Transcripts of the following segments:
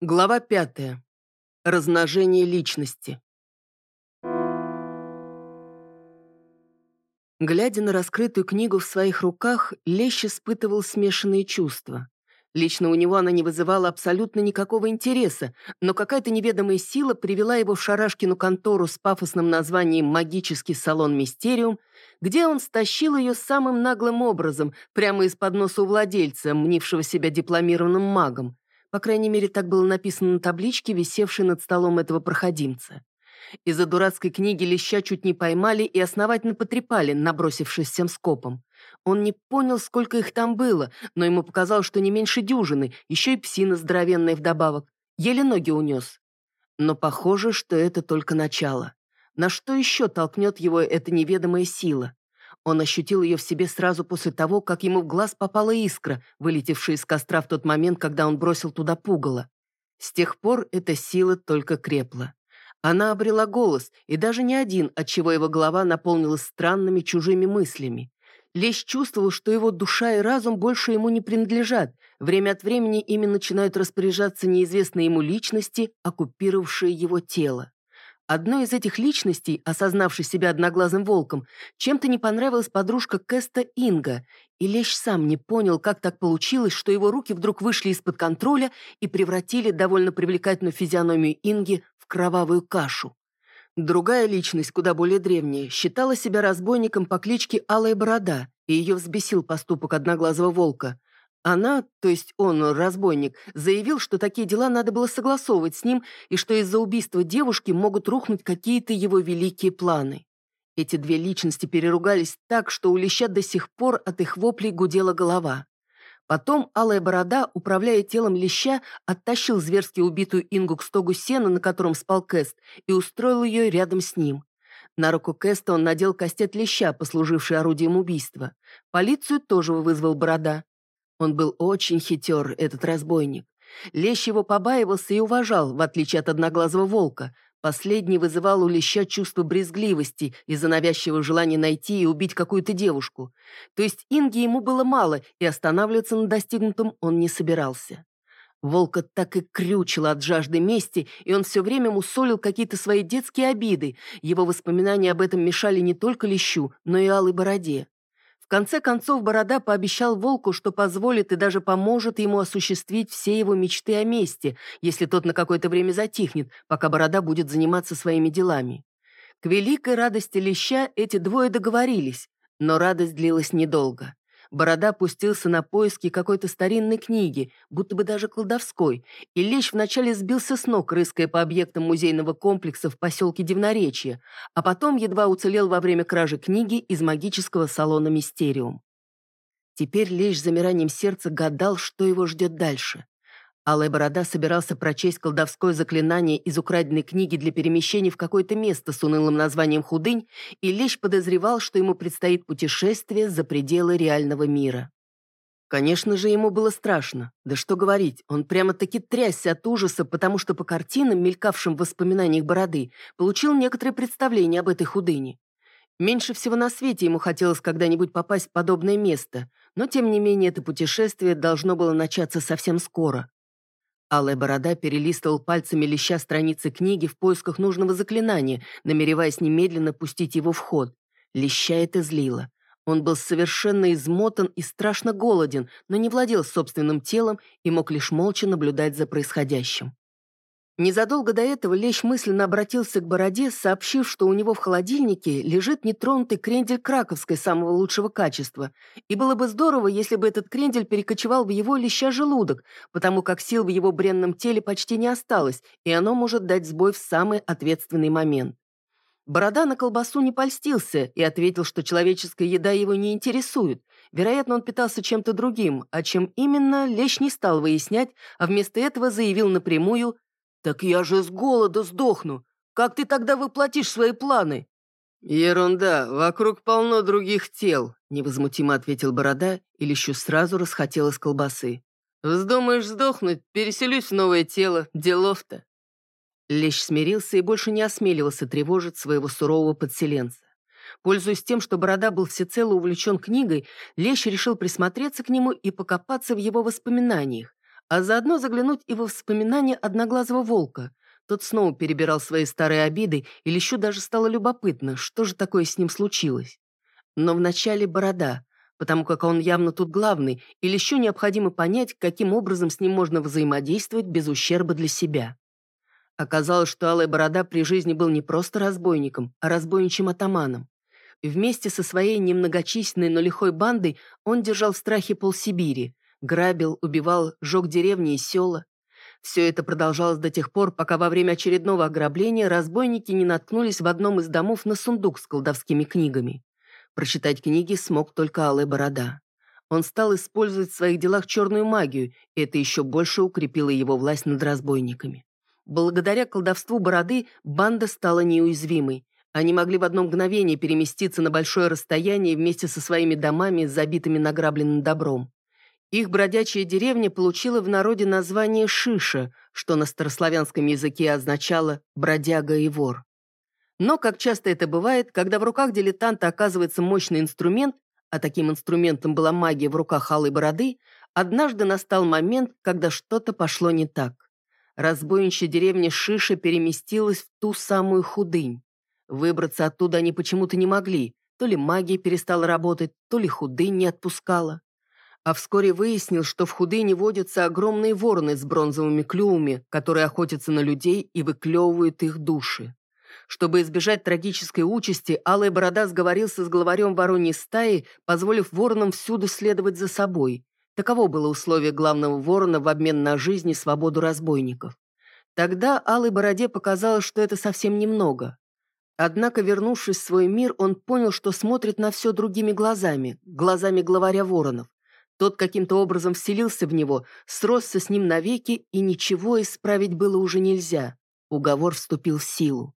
Глава пятая. Размножение личности. Глядя на раскрытую книгу в своих руках, Лещ испытывал смешанные чувства. Лично у него она не вызывала абсолютно никакого интереса, но какая-то неведомая сила привела его в Шарашкину контору с пафосным названием «Магический салон Мистериум», где он стащил ее самым наглым образом, прямо из-под носа у владельца, мнившего себя дипломированным магом. По крайней мере, так было написано на табличке, висевшей над столом этого проходимца. Из-за дурацкой книги леща чуть не поймали и основательно потрепали, набросившись всем скопом. Он не понял, сколько их там было, но ему показалось, что не меньше дюжины, еще и псина здоровенная вдобавок. Еле ноги унес. Но похоже, что это только начало. На что еще толкнет его эта неведомая сила? Он ощутил ее в себе сразу после того, как ему в глаз попала искра, вылетевшая из костра в тот момент, когда он бросил туда пугало. С тех пор эта сила только крепла. Она обрела голос, и даже не один, отчего его голова наполнилась странными чужими мыслями. Лещ чувствовал, что его душа и разум больше ему не принадлежат. Время от времени ими начинают распоряжаться неизвестные ему личности, оккупировавшие его тело. Одной из этих личностей, осознавшей себя одноглазым волком, чем-то не понравилась подружка Кэста Инга, и Лещ сам не понял, как так получилось, что его руки вдруг вышли из-под контроля и превратили довольно привлекательную физиономию Инги в кровавую кашу. Другая личность, куда более древняя, считала себя разбойником по кличке Алая Борода, и ее взбесил поступок одноглазого волка. Она, то есть он, разбойник, заявил, что такие дела надо было согласовывать с ним и что из-за убийства девушки могут рухнуть какие-то его великие планы. Эти две личности переругались так, что у Леща до сих пор от их воплей гудела голова. Потом Алая Борода, управляя телом Леща, оттащил зверски убитую Ингу к стогу сена, на котором спал Кэст, и устроил ее рядом с ним. На руку Кэста он надел кастет Леща, послуживший орудием убийства. Полицию тоже вызвал Борода. Он был очень хитер, этот разбойник. Лещ его побаивался и уважал, в отличие от одноглазого волка. Последний вызывал у Леща чувство брезгливости из-за навязчивого желания найти и убить какую-то девушку. То есть Инги ему было мало, и останавливаться на достигнутом он не собирался. Волка так и крючило от жажды мести, и он все время мусолил какие-то свои детские обиды. Его воспоминания об этом мешали не только Лещу, но и Алой Бороде. В конце концов, Борода пообещал Волку, что позволит и даже поможет ему осуществить все его мечты о мести, если тот на какое-то время затихнет, пока Борода будет заниматься своими делами. К великой радости Леща эти двое договорились, но радость длилась недолго. Борода пустился на поиски какой-то старинной книги, будто бы даже колдовской, и Лещ вначале сбился с ног, рыская по объектам музейного комплекса в поселке Дивноречье, а потом едва уцелел во время кражи книги из магического салона «Мистериум». Теперь Лещ замиранием сердца гадал, что его ждет дальше. Алая Борода собирался прочесть колдовское заклинание из украденной книги для перемещения в какое-то место с унылым названием «Худынь», и Лещ подозревал, что ему предстоит путешествие за пределы реального мира. Конечно же, ему было страшно. Да что говорить, он прямо-таки трясся от ужаса, потому что по картинам, мелькавшим в воспоминаниях Бороды, получил некоторое представление об этой худыне. Меньше всего на свете ему хотелось когда-нибудь попасть в подобное место, но тем не менее это путешествие должно было начаться совсем скоро. Алая борода перелистывал пальцами леща страницы книги в поисках нужного заклинания, намереваясь немедленно пустить его в ход. Леща это злило. Он был совершенно измотан и страшно голоден, но не владел собственным телом и мог лишь молча наблюдать за происходящим. Незадолго до этого Лещ мысленно обратился к Бороде, сообщив, что у него в холодильнике лежит нетронутый крендель краковской самого лучшего качества, и было бы здорово, если бы этот крендель перекочевал в его леща желудок, потому как сил в его бренном теле почти не осталось, и оно может дать сбой в самый ответственный момент. Борода на колбасу не польстился и ответил, что человеческая еда его не интересует. Вероятно, он питался чем-то другим, а чем именно, Лещ не стал выяснять, а вместо этого заявил напрямую «Так я же с голода сдохну. Как ты тогда воплотишь свои планы?» «Ерунда, вокруг полно других тел», — невозмутимо ответил Борода, и Лещу сразу расхотелось колбасы. «Вздумаешь сдохнуть, переселюсь в новое тело, делов-то». Лещ смирился и больше не осмеливался тревожить своего сурового подселенца. Пользуясь тем, что Борода был всецело увлечен книгой, Лещ решил присмотреться к нему и покопаться в его воспоминаниях. А заодно заглянуть и во воспоминания одноглазого волка. Тот снова перебирал свои старые обиды, и Лещу даже стало любопытно, что же такое с ним случилось. Но вначале борода, потому как он явно тут главный, и Лещу необходимо понять, каким образом с ним можно взаимодействовать без ущерба для себя. Оказалось, что Алая Борода при жизни был не просто разбойником, а разбойничьим атаманом. Вместе со своей немногочисленной, но лихой бандой он держал в страхе полсибири, грабил, убивал, жег деревни и села. Все это продолжалось до тех пор, пока во время очередного ограбления разбойники не наткнулись в одном из домов на сундук с колдовскими книгами. Прочитать книги смог только Алая Борода. Он стал использовать в своих делах черную магию, и это еще больше укрепило его власть над разбойниками. Благодаря колдовству Бороды банда стала неуязвимой. Они могли в одно мгновение переместиться на большое расстояние вместе со своими домами, забитыми награбленным добром. Их бродячая деревня получила в народе название Шиша, что на старославянском языке означало «бродяга и вор». Но, как часто это бывает, когда в руках дилетанта оказывается мощный инструмент, а таким инструментом была магия в руках Алой Бороды, однажды настал момент, когда что-то пошло не так. Разбойничья деревня Шиша переместилась в ту самую худынь. Выбраться оттуда они почему-то не могли, то ли магия перестала работать, то ли худынь не отпускала. А вскоре выяснил, что в худыне водятся огромные вороны с бронзовыми клювами, которые охотятся на людей и выклевывают их души. Чтобы избежать трагической участи, Алая Борода сговорился с главарем вороньей стаи, позволив воронам всюду следовать за собой. Таково было условие главного ворона в обмен на жизнь и свободу разбойников. Тогда Алой Бороде показалось, что это совсем немного. Однако, вернувшись в свой мир, он понял, что смотрит на все другими глазами, глазами главаря воронов. Тот каким-то образом вселился в него, сросся с ним навеки, и ничего исправить было уже нельзя. Уговор вступил в силу.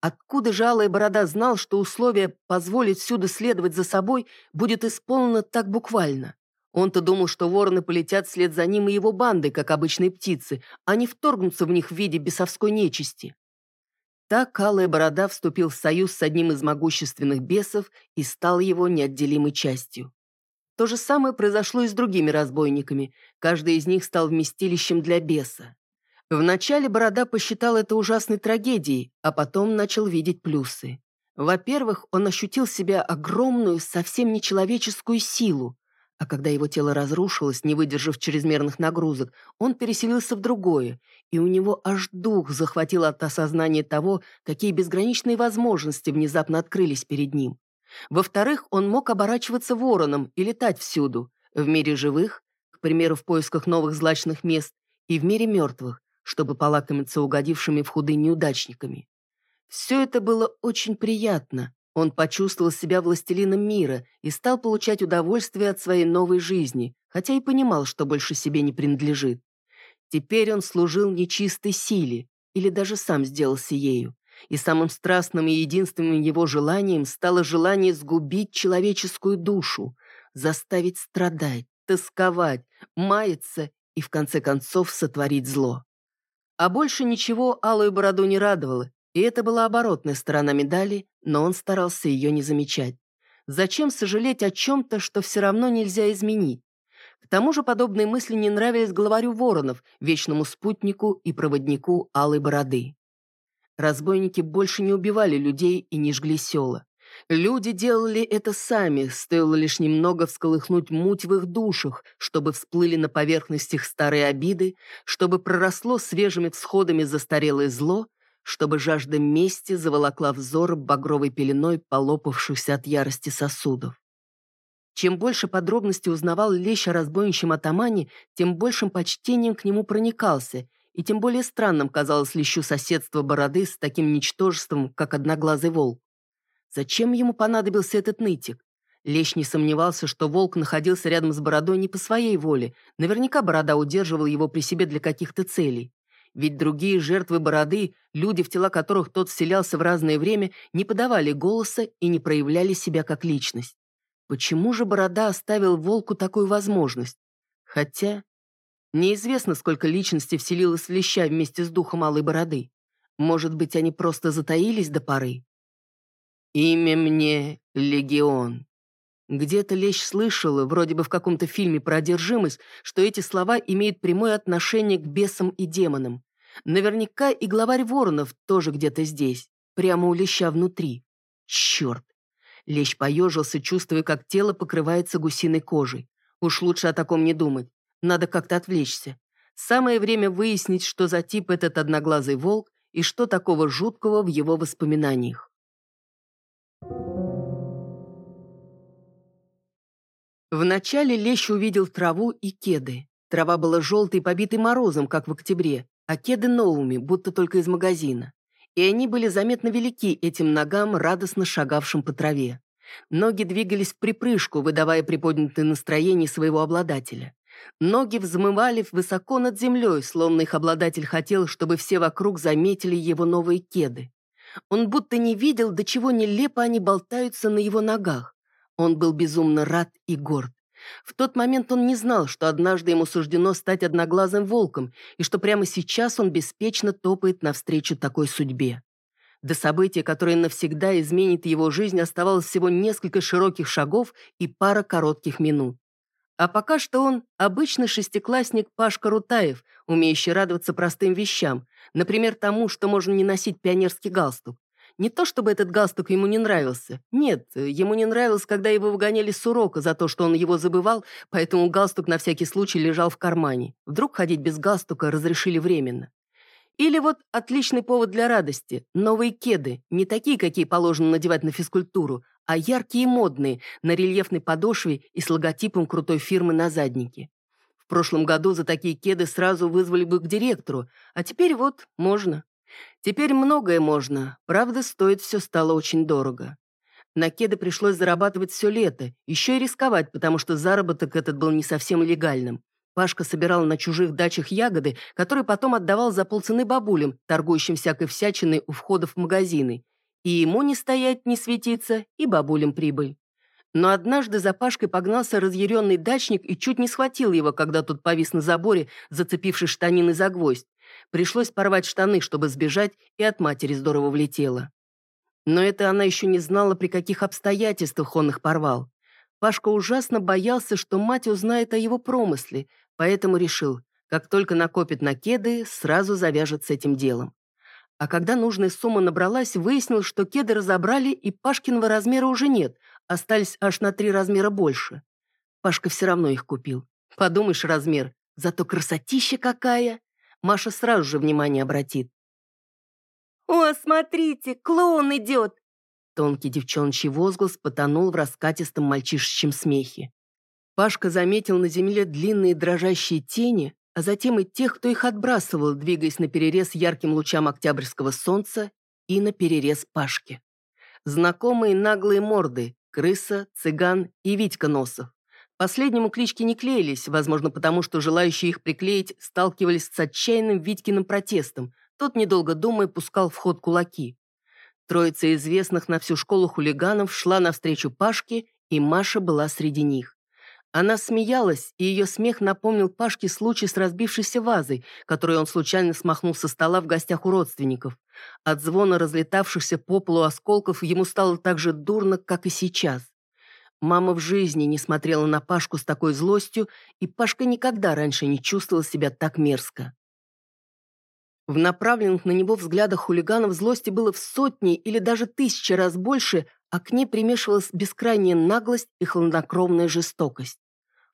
Откуда же Алая Борода знал, что условие позволить всюду следовать за собой будет исполнено так буквально? Он-то думал, что вороны полетят вслед за ним и его бандой, как обычные птицы, а не вторгнутся в них в виде бесовской нечисти. Так Алая Борода вступил в союз с одним из могущественных бесов и стал его неотделимой частью. То же самое произошло и с другими разбойниками. Каждый из них стал вместилищем для беса. Вначале Борода посчитал это ужасной трагедией, а потом начал видеть плюсы. Во-первых, он ощутил себя огромную, совсем нечеловеческую силу, а когда его тело разрушилось, не выдержав чрезмерных нагрузок, он переселился в другое, и у него аж дух захватил от осознания того, какие безграничные возможности внезапно открылись перед ним. Во-вторых, он мог оборачиваться вороном и летать всюду, в мире живых, к примеру, в поисках новых злачных мест, и в мире мертвых, чтобы полакомиться угодившими в худы неудачниками. Все это было очень приятно. Он почувствовал себя властелином мира и стал получать удовольствие от своей новой жизни, хотя и понимал, что больше себе не принадлежит. Теперь он служил нечистой силе, или даже сам сделался ею, и самым страстным и единственным его желанием стало желание сгубить человеческую душу, заставить страдать, тосковать, маяться и, в конце концов, сотворить зло. А больше ничего Алую Бороду не радовало, и это была оборотная сторона медали, но он старался ее не замечать. Зачем сожалеть о чем-то, что все равно нельзя изменить? К тому же подобные мысли не нравились главарю Воронов, вечному спутнику и проводнику Алой Бороды. Разбойники больше не убивали людей и не жгли села. Люди делали это сами, стоило лишь немного всколыхнуть муть в их душах, чтобы всплыли на поверхность их старые обиды, чтобы проросло свежими всходами застарелое зло, чтобы жажда мести заволокла взор багровой пеленой полопавшихся от ярости сосудов. Чем больше подробностей узнавал Лещ о разбойничьем атамане, тем большим почтением к нему проникался, и тем более странным казалось Лещу соседство бороды с таким ничтожеством, как одноглазый волк. Зачем ему понадобился этот нытик? Лещ не сомневался, что волк находился рядом с бородой не по своей воле. Наверняка борода удерживала его при себе для каких-то целей. Ведь другие жертвы бороды, люди, в тела которых тот вселялся в разное время, не подавали голоса и не проявляли себя как личность. Почему же борода оставил волку такую возможность? Хотя неизвестно, сколько личностей вселилось в леща вместе с духом алой бороды. Может быть, они просто затаились до поры? Имя мне Легион. Где-то Лещ слышала, вроде бы в каком-то фильме про одержимость, что эти слова имеют прямое отношение к бесам и демонам. Наверняка и главарь Воронов тоже где-то здесь, прямо у Леща внутри. Черт! Лещ поежился, чувствуя, как тело покрывается гусиной кожей. Уж лучше о таком не думать. Надо как-то отвлечься. Самое время выяснить, что за тип этот одноглазый волк и что такого жуткого в его воспоминаниях. Вначале Лещ увидел траву и кеды. Трава была желтой, побитой морозом, как в октябре, а кеды новыми, будто только из магазина. И они были заметно велики этим ногам, радостно шагавшим по траве. Ноги двигались в припрыжку, выдавая приподнятое настроение своего обладателя. Ноги взмывали высоко над землей, словно их обладатель хотел, чтобы все вокруг заметили его новые кеды. Он будто не видел, до чего нелепо они болтаются на его ногах. Он был безумно рад и горд. В тот момент он не знал, что однажды ему суждено стать одноглазым волком, и что прямо сейчас он беспечно топает навстречу такой судьбе. До события, которое навсегда изменит его жизнь, оставалось всего несколько широких шагов и пара коротких минут. А пока что он обычный шестиклассник Пашка Рутаев, умеющий радоваться простым вещам, например, тому, что можно не носить пионерский галстук. Не то чтобы этот галстук ему не нравился. Нет, ему не нравилось, когда его выгоняли с урока за то, что он его забывал, поэтому галстук на всякий случай лежал в кармане. Вдруг ходить без галстука разрешили временно. Или вот отличный повод для радости. Новые кеды, не такие, какие положено надевать на физкультуру, а яркие и модные, на рельефной подошве и с логотипом крутой фирмы на заднике. В прошлом году за такие кеды сразу вызвали бы к директору, а теперь вот можно. Теперь многое можно, правда, стоит все стало очень дорого. На кеды пришлось зарабатывать все лето, еще и рисковать, потому что заработок этот был не совсем легальным. Пашка собирал на чужих дачах ягоды, которые потом отдавал за полцены бабулям, торгующим всякой всячиной у входов в магазины. И ему не стоять, не светиться, и бабулям прибыль. Но однажды за Пашкой погнался разъяренный дачник и чуть не схватил его, когда тот повис на заборе, зацепивший штанины за гвоздь. Пришлось порвать штаны, чтобы сбежать, и от матери здорово влетело. Но это она еще не знала, при каких обстоятельствах он их порвал. Пашка ужасно боялся, что мать узнает о его промысле, поэтому решил, как только накопит на кеды, сразу завяжет с этим делом. А когда нужная сумма набралась, выяснил, что кеды разобрали, и Пашкиного размера уже нет, остались аж на три размера больше. Пашка все равно их купил. Подумаешь, размер. Зато красотища какая! Маша сразу же внимание обратит. «О, смотрите, клоун идет!» Тонкий девчоночий возглас потонул в раскатистом мальчишечьем смехе. Пашка заметил на земле длинные дрожащие тени, а затем и тех, кто их отбрасывал, двигаясь на перерез ярким лучам октябрьского солнца и на перерез Пашки. Знакомые наглые морды – крыса, цыган и Витька Носов. Последнему клички не клеились, возможно, потому что желающие их приклеить сталкивались с отчаянным Витькиным протестом. Тот, недолго думая, пускал в ход кулаки. Троица известных на всю школу хулиганов шла навстречу Пашке, и Маша была среди них. Она смеялась, и ее смех напомнил Пашке случай с разбившейся вазой, которую он случайно смахнул со стола в гостях у родственников. От звона разлетавшихся по полу осколков ему стало так же дурно, как и сейчас. Мама в жизни не смотрела на Пашку с такой злостью, и Пашка никогда раньше не чувствовал себя так мерзко. В направленных на него взглядах хулиганов злости было в сотни или даже тысячи раз больше, а к ней примешивалась бескрайняя наглость и хладнокровная жестокость.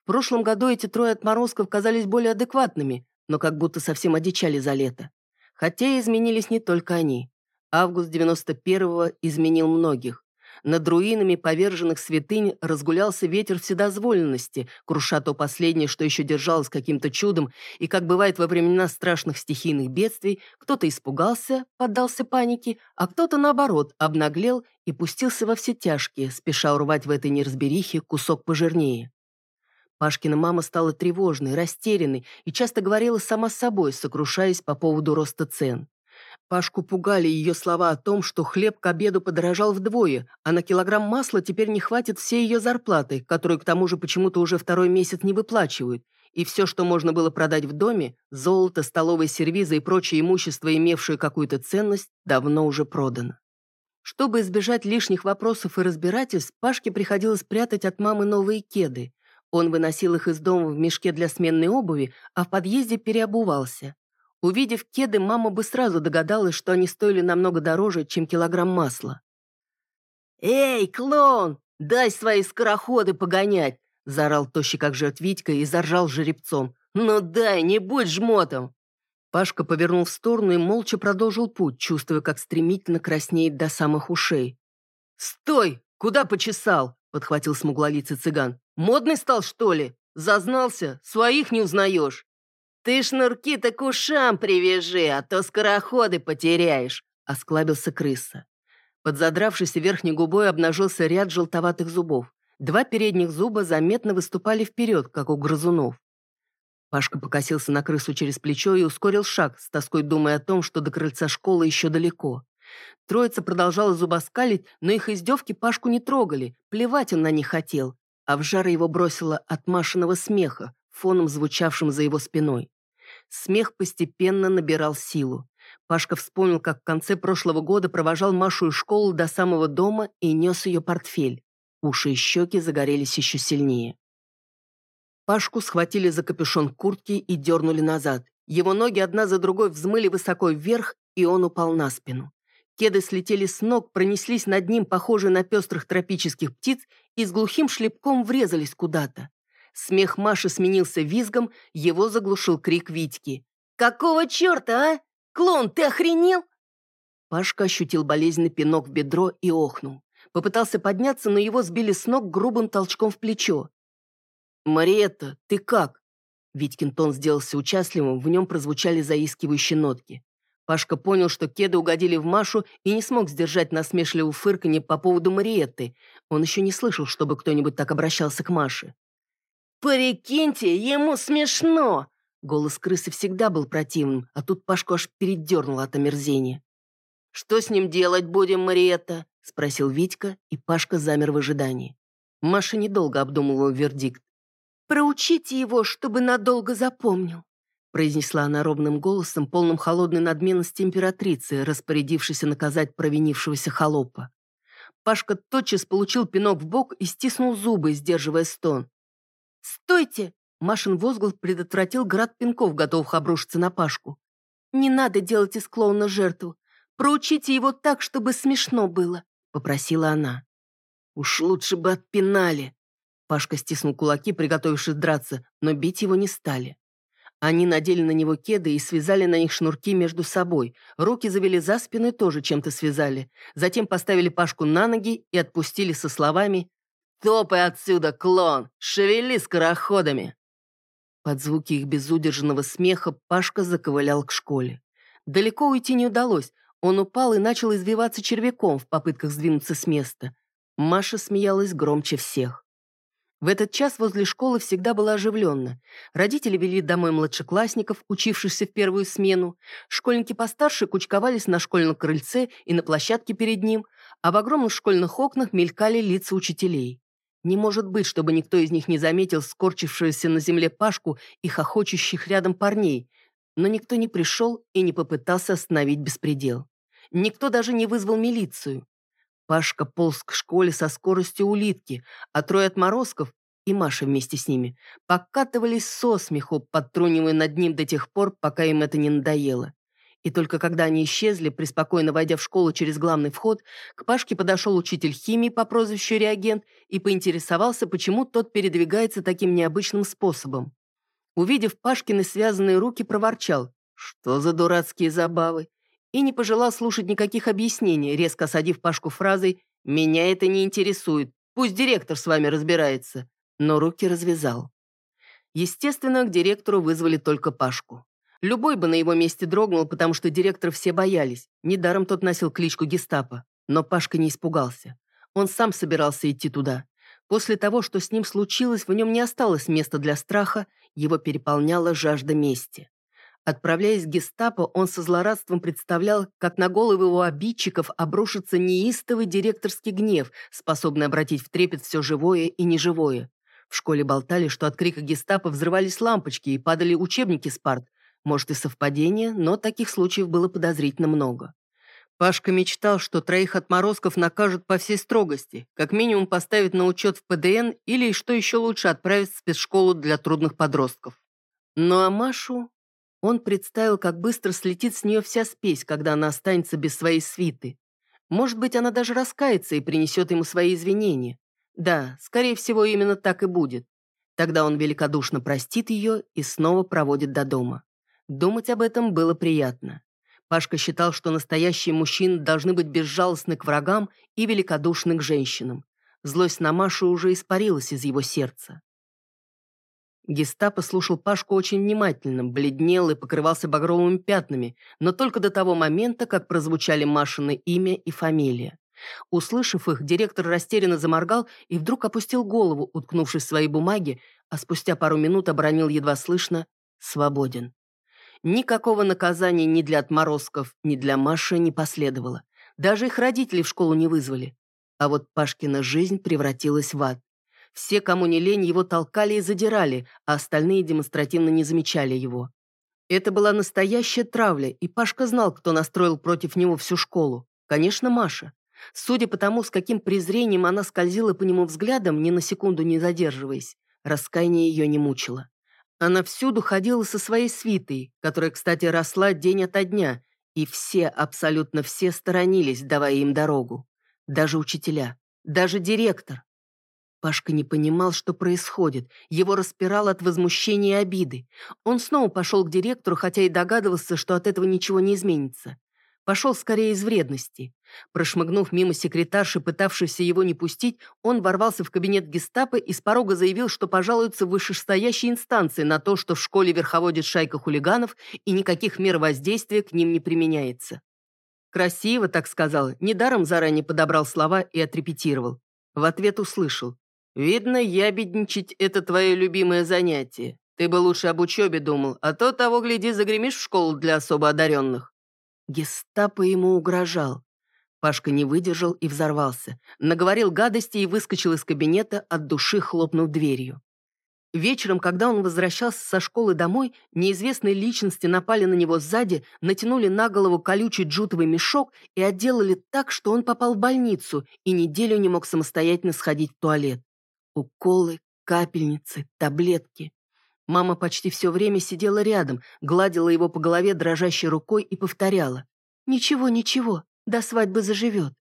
В прошлом году эти трое отморозков казались более адекватными, но как будто совсем одичали за лето. Хотя изменились не только они. Август 91-го изменил многих. Над руинами поверженных святынь разгулялся ветер вседозволенности, круша то последнее, что еще держалось каким-то чудом, и, как бывает во времена страшных стихийных бедствий, кто-то испугался, поддался панике, а кто-то, наоборот, обнаглел и пустился во все тяжкие, спеша урвать в этой неразберихе кусок пожирнее. Пашкина мама стала тревожной, растерянной и часто говорила сама с собой, сокрушаясь по поводу роста цен. Пашку пугали ее слова о том, что хлеб к обеду подорожал вдвое, а на килограмм масла теперь не хватит всей ее зарплаты, которую к тому же почему-то уже второй месяц не выплачивают, и все, что можно было продать в доме, золото, столовые сервизы и прочее имущество, имевшее какую-то ценность, давно уже продано. Чтобы избежать лишних вопросов и разбирательств, Пашке приходилось прятать от мамы новые кеды. Он выносил их из дома в мешке для сменной обуви, а в подъезде переобувался. Увидев кеды, мама бы сразу догадалась, что они стоили намного дороже, чем килограмм масла. «Эй, клоун, дай свои скороходы погонять!» заорал тощий как жертв Витька и заржал жеребцом. «Ну дай, не будь жмотом!» Пашка повернул в сторону и молча продолжил путь, чувствуя, как стремительно краснеет до самых ушей. «Стой! Куда почесал?» — подхватил смуглолицый цыган. «Модный стал, что ли? Зазнался? Своих не узнаешь!» «Ты шнурки-то к ушам привяжи, а то скороходы потеряешь!» — осклабился крыса. Под задравшейся верхней губой обнажился ряд желтоватых зубов. Два передних зуба заметно выступали вперед, как у грызунов. Пашка покосился на крысу через плечо и ускорил шаг, с тоской думая о том, что до крыльца школы еще далеко. Троица продолжала зубоскалить, но их издевки Пашку не трогали, плевать он на них хотел, а в жар его бросило от Машиного смеха, фоном звучавшим за его спиной. Смех постепенно набирал силу. Пашка вспомнил, как в конце прошлого года провожал Машу из школы до самого дома и нес ее портфель. Уши и щеки загорелись еще сильнее. Пашку схватили за капюшон куртки и дернули назад. Его ноги одна за другой взмыли высоко вверх, и он упал на спину. Кеды слетели с ног, пронеслись над ним, похожие на пестрых тропических птиц, и с глухим шлепком врезались куда-то. Смех Маши сменился визгом, его заглушил крик Витьки. «Какого черта, а? Клон, ты охренел?» Пашка ощутил болезненный пинок в бедро и охнул. Попытался подняться, но его сбили с ног грубым толчком в плечо. «Мариетта, ты как?» Витькин тон сделался участливым, в нем прозвучали заискивающие нотки. Пашка понял, что кеды угодили в Машу и не смог сдержать насмешливую фырканье по поводу Мариетты. Он еще не слышал, чтобы кто-нибудь так обращался к Маше. «Прикиньте, ему смешно!» Голос крысы всегда был противным, а тут Пашку аж передернул от омерзения. «Что с ним делать будем, Мариетта?» — спросил Витька, и Пашка замер в ожидании. Маша недолго обдумывала вердикт. «Проучите его, чтобы надолго запомнил», произнесла она ровным голосом, полным холодной надменности императрицы, распорядившейся наказать провинившегося холопа. Пашка тотчас получил пинок в бок и стиснул зубы, сдерживая стон. «Стойте!» Машин возглас предотвратил град пинков, готовых обрушиться на Пашку. «Не надо делать из клоуна жертву. Проучите его так, чтобы смешно было», — попросила она. «Уж лучше бы отпинали», Пашка стиснул кулаки, приготовившись драться, но бить его не стали. Они надели на него кеды и связали на них шнурки между собой. Руки завели за спину тоже чем-то связали. Затем поставили Пашку на ноги и отпустили со словами «Топай отсюда, клон! Шевели скороходами!» Под звуки их безудержного смеха Пашка заковылял к школе. Далеко уйти не удалось. Он упал и начал извиваться червяком в попытках сдвинуться с места. Маша смеялась громче всех. В этот час возле школы всегда было оживленно. Родители вели домой младшеклассников, учившихся в первую смену. Школьники постарше кучковались на школьном крыльце и на площадке перед ним, а в огромных школьных окнах мелькали лица учителей. Не может быть, чтобы никто из них не заметил скорчившегося на земле Пашку и хохочущих рядом парней, но никто не пришел и не попытался остановить беспредел. Никто даже не вызвал милицию. Пашка полз к школе со скоростью улитки, а трое отморозков и Маша вместе с ними покатывались со смеху, подтрунивая над ним до тех пор, пока им это не надоело. И только когда они исчезли, преспокойно войдя в школу через главный вход, к Пашке подошел учитель химии по прозвищу Реагент и поинтересовался, почему тот передвигается таким необычным способом. Увидев Пашкины связанные руки, проворчал. «Что за дурацкие забавы? и не пожелал слушать никаких объяснений, резко осадив Пашку фразой «Меня это не интересует, пусть директор с вами разбирается», но руки развязал. Естественно, к директору вызвали только Пашку. Любой бы на его месте дрогнул, потому что директора все боялись. Недаром тот носил кличку гестапо. Но Пашка не испугался. Он сам собирался идти туда. После того, что с ним случилось, в нем не осталось места для страха, его переполняла жажда мести. Отправляясь в гестапо, он со злорадством представлял, как на головы его обидчиков обрушится неистовый директорский гнев, способный обратить в трепет все живое и неживое. В школе болтали, что от крика гестапо взрывались лампочки и падали учебники с парт. Может и совпадение, но таких случаев было подозрительно много. Пашка мечтал, что троих отморозков накажут по всей строгости, как минимум поставят на учет в ПДН или, что еще лучше, отправить в спецшколу для трудных подростков. Ну а Машу он представил, как быстро слетит с нее вся спесь, когда она останется без своей свиты. Может быть, она даже раскается и принесет ему свои извинения. Да, скорее всего, именно так и будет. Тогда он великодушно простит ее и снова проводит до дома. Думать об этом было приятно. Пашка считал, что настоящие мужчины должны быть безжалостны к врагам и великодушны к женщинам. Злость на Машу уже испарилась из его сердца. Гестапо слушал Пашку очень внимательно, бледнел и покрывался багровыми пятнами, но только до того момента, как прозвучали Машины имя и фамилия. Услышав их, директор растерянно заморгал и вдруг опустил голову, уткнувшись в свои бумаги, а спустя пару минут обронил едва слышно «свободен». Никакого наказания ни для отморозков, ни для Маши не последовало. Даже их родители в школу не вызвали. А вот Пашкина жизнь превратилась в ад. Все, кому не лень, его толкали и задирали, а остальные демонстративно не замечали его. Это была настоящая травля, и Пашка знал, кто настроил против него всю школу. Конечно, Маша. Судя по тому, с каким презрением она скользила по нему взглядом, ни на секунду не задерживаясь, раскаяние ее не мучило. Она всюду ходила со своей свитой, которая, кстати, росла день ото дня, и все, абсолютно все сторонились, давая им дорогу. Даже учителя, даже директор. Пашка не понимал, что происходит. Его распирало от возмущения и обиды. Он снова пошел к директору, хотя и догадывался, что от этого ничего не изменится. Пошел скорее из вредности. Прошмыгнув мимо секретарши, пытавшейся его не пустить, он ворвался в кабинет гестапо и с порога заявил, что пожалуется в вышестоящей инстанции на то, что в школе верховодит шайка хулиганов и никаких мер воздействия к ним не применяется. Красиво, так сказал, недаром заранее подобрал слова и отрепетировал. В ответ услышал. «Видно, ябедничать – это твое любимое занятие. Ты бы лучше об учебе думал, а то того, гляди, загремишь в школу для особо одаренных». Гестапо ему угрожал. Пашка не выдержал и взорвался. Наговорил гадости и выскочил из кабинета, от души хлопнув дверью. Вечером, когда он возвращался со школы домой, неизвестные личности напали на него сзади, натянули на голову колючий джутовый мешок и отделали так, что он попал в больницу и неделю не мог самостоятельно сходить в туалет. Уколы, капельницы, таблетки. Мама почти все время сидела рядом, гладила его по голове дрожащей рукой и повторяла. «Ничего, ничего, до свадьбы заживет».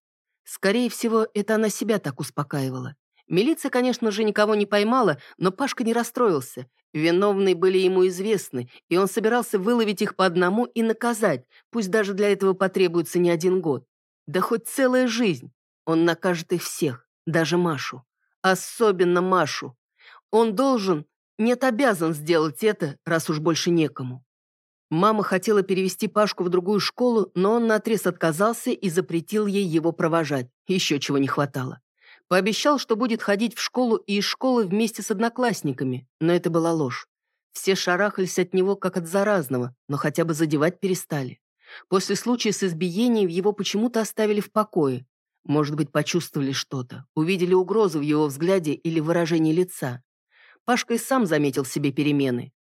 Скорее всего, это она себя так успокаивала. Милиция, конечно же, никого не поймала, но Пашка не расстроился. Виновные были ему известны, и он собирался выловить их по одному и наказать, пусть даже для этого потребуется не один год. Да хоть целая жизнь. Он накажет их всех, даже Машу. Особенно Машу. Он должен нет, обязан сделать это, раз уж больше некому. Мама хотела перевести Пашку в другую школу, но он наотрез отказался и запретил ей его провожать. Еще чего не хватало. Пообещал, что будет ходить в школу и из школы вместе с одноклассниками, но это была ложь. Все шарахались от него, как от заразного, но хотя бы задевать перестали. После случая с избиением его почему-то оставили в покое. Может быть, почувствовали что-то, увидели угрозу в его взгляде или выражении лица. Пашка и сам заметил себе перемены.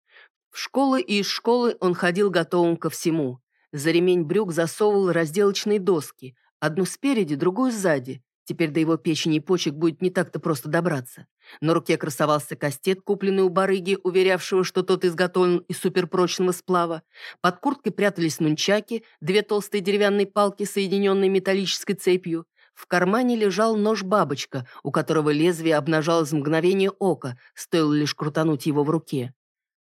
В школы и из школы он ходил готовым ко всему. За ремень брюк засовывал разделочные доски. Одну спереди, другую сзади. Теперь до его печени и почек будет не так-то просто добраться. На руке красовался кастет, купленный у барыги, уверявшего, что тот изготовлен из суперпрочного сплава. Под курткой прятались нунчаки, две толстые деревянные палки, соединенные металлической цепью. В кармане лежал нож-бабочка, у которого лезвие обнажалось в мгновение ока, стоило лишь крутануть его в руке.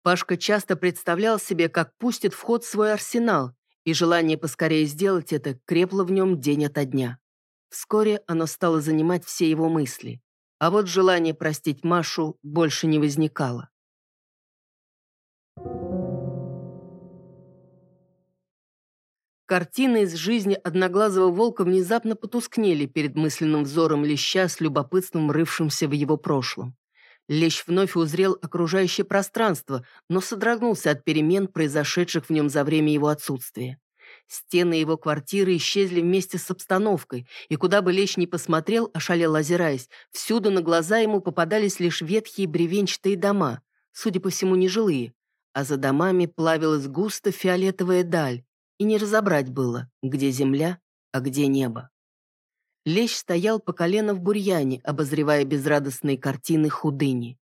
Пашка часто представлял себе, как пустит в ход свой арсенал, и желание поскорее сделать это крепло в нем день ото дня. Вскоре оно стало занимать все его мысли. А вот желание простить Машу больше не возникало. Картины из жизни одноглазого волка внезапно потускнели перед мысленным взором леща с любопытством рывшимся в его прошлом. Лещ вновь узрел окружающее пространство, но содрогнулся от перемен, произошедших в нем за время его отсутствия. Стены его квартиры исчезли вместе с обстановкой, и куда бы Лещ ни посмотрел, ошалел озираясь, всюду на глаза ему попадались лишь ветхие бревенчатые дома, судя по всему, нежилые, а за домами плавилась густо фиолетовая даль, и не разобрать было, где земля, а где небо. Лещ стоял по колено в бурьяне, обозревая безрадостные картины худыни.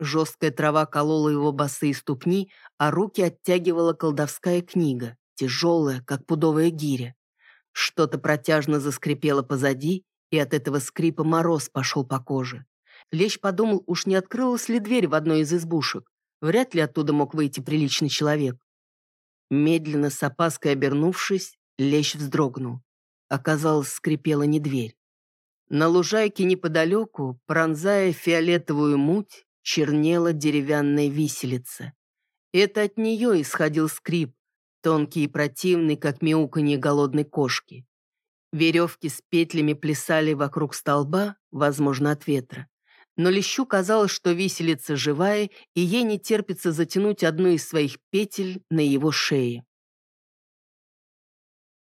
Жесткая трава колола его босые ступни, а руки оттягивала колдовская книга, тяжелая, как пудовая гиря. Что-то протяжно заскрипело позади, и от этого скрипа мороз пошел по коже. Лещ подумал, уж не открылась ли дверь в одной из избушек. Вряд ли оттуда мог выйти приличный человек. Медленно, с опаской обернувшись, Лещ вздрогнул. Оказалось, скрипела не дверь. На лужайке неподалеку, пронзая фиолетовую муть, чернела деревянная виселица. Это от нее исходил скрип, тонкий и противный, как мяуканье голодной кошки. Веревки с петлями плясали вокруг столба, возможно, от ветра. Но Лещу казалось, что виселица живая, и ей не терпится затянуть одну из своих петель на его шее.